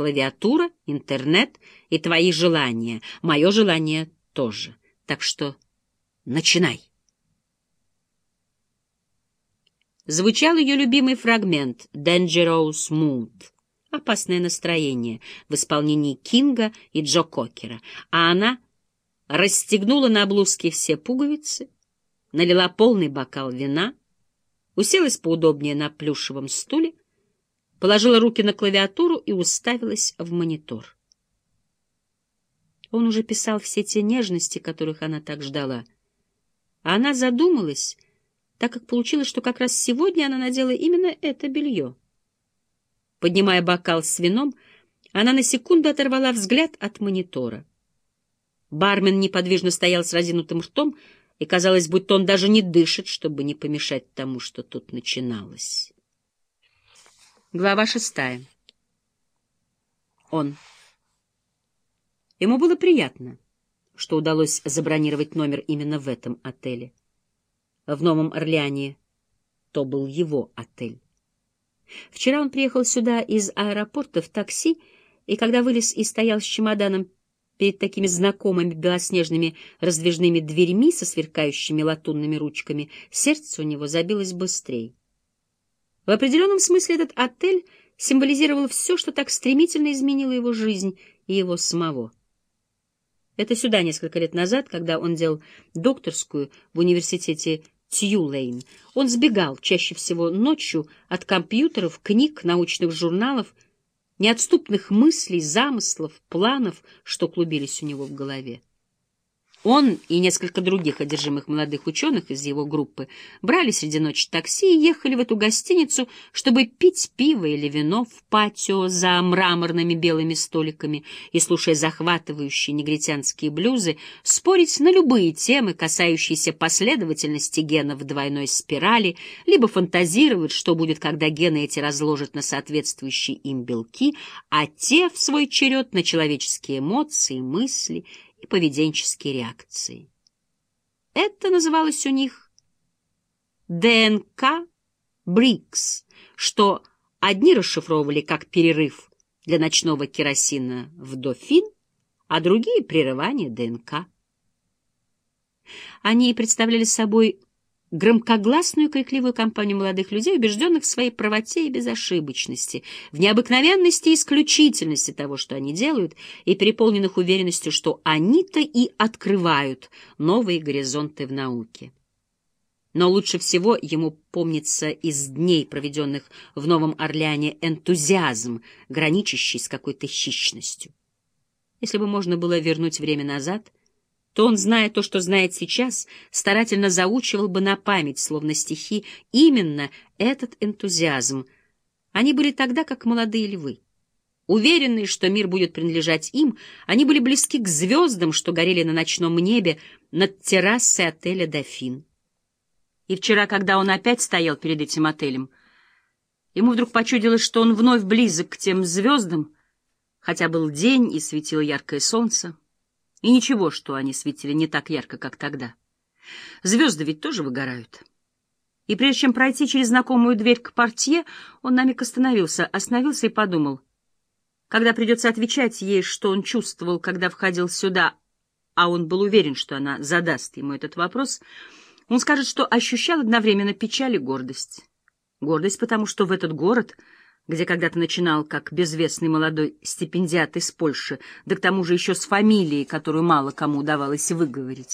клавиатура, интернет и твои желания. Мое желание тоже. Так что начинай. Звучал ее любимый фрагмент «Dangerous Mood» — «Опасное настроение» в исполнении Кинга и Джо Кокера, а она расстегнула на блузке все пуговицы, налила полный бокал вина, уселась поудобнее на плюшевом стуле, положила руки на клавиатуру и уставилась в монитор. Он уже писал все те нежности, которых она так ждала. А она задумалась, так как получилось, что как раз сегодня она надела именно это белье. Поднимая бокал с вином, она на секунду оторвала взгляд от монитора. Бармен неподвижно стоял с разинутым ртом, и казалось, будто он даже не дышит, чтобы не помешать тому, что тут начиналось. Глава шестая. Он. Ему было приятно, что удалось забронировать номер именно в этом отеле. В Новом Орлеане то был его отель. Вчера он приехал сюда из аэропорта в такси, и когда вылез и стоял с чемоданом перед такими знакомыми белоснежными раздвижными дверьми со сверкающими латунными ручками, сердце у него забилось быстрее. В определенном смысле этот отель символизировал все, что так стремительно изменило его жизнь и его самого. Это сюда несколько лет назад, когда он делал докторскую в университете Тьюлейн. Он сбегал чаще всего ночью от компьютеров, книг, научных журналов, неотступных мыслей, замыслов, планов, что клубились у него в голове. Он и несколько других одержимых молодых ученых из его группы брали среди ночи такси и ехали в эту гостиницу, чтобы пить пиво или вино в патио за мраморными белыми столиками и, слушая захватывающие негритянские блюзы, спорить на любые темы, касающиеся последовательности генов в двойной спирали, либо фантазировать, что будет, когда гены эти разложат на соответствующие им белки, а те, в свой черед, на человеческие эмоции, мысли и поведенческие реакции. Это называлось у них ДНК БРИКС, что одни расшифровывали как перерыв для ночного керосина в дофин, а другие — прерывание ДНК. Они представляли собой громкогласную крикливую компанию молодых людей, убежденных в своей правоте и безошибочности, в необыкновенности и исключительности того, что они делают, и переполненных уверенностью, что они-то и открывают новые горизонты в науке. Но лучше всего ему помнится из дней, проведенных в Новом Орлеане, энтузиазм, граничащий с какой-то хищностью. Если бы можно было вернуть время назад — то он, зная то, что знает сейчас, старательно заучивал бы на память, словно стихи, именно этот энтузиазм. Они были тогда, как молодые львы. Уверенные, что мир будет принадлежать им, они были близки к звездам, что горели на ночном небе над террасой отеля «Дофин». И вчера, когда он опять стоял перед этим отелем, ему вдруг почудилось, что он вновь близок к тем звездам, хотя был день и светило яркое солнце. И ничего, что они светили не так ярко, как тогда. Звезды ведь тоже выгорают. И прежде чем пройти через знакомую дверь к портье, он на миг остановился, остановился и подумал. Когда придется отвечать ей, что он чувствовал, когда входил сюда, а он был уверен, что она задаст ему этот вопрос, он скажет, что ощущал одновременно печаль и гордость. Гордость, потому что в этот город где когда-то начинал как безвестный молодой стипендиат из Польши, да к тому же еще с фамилией, которую мало кому удавалось выговорить.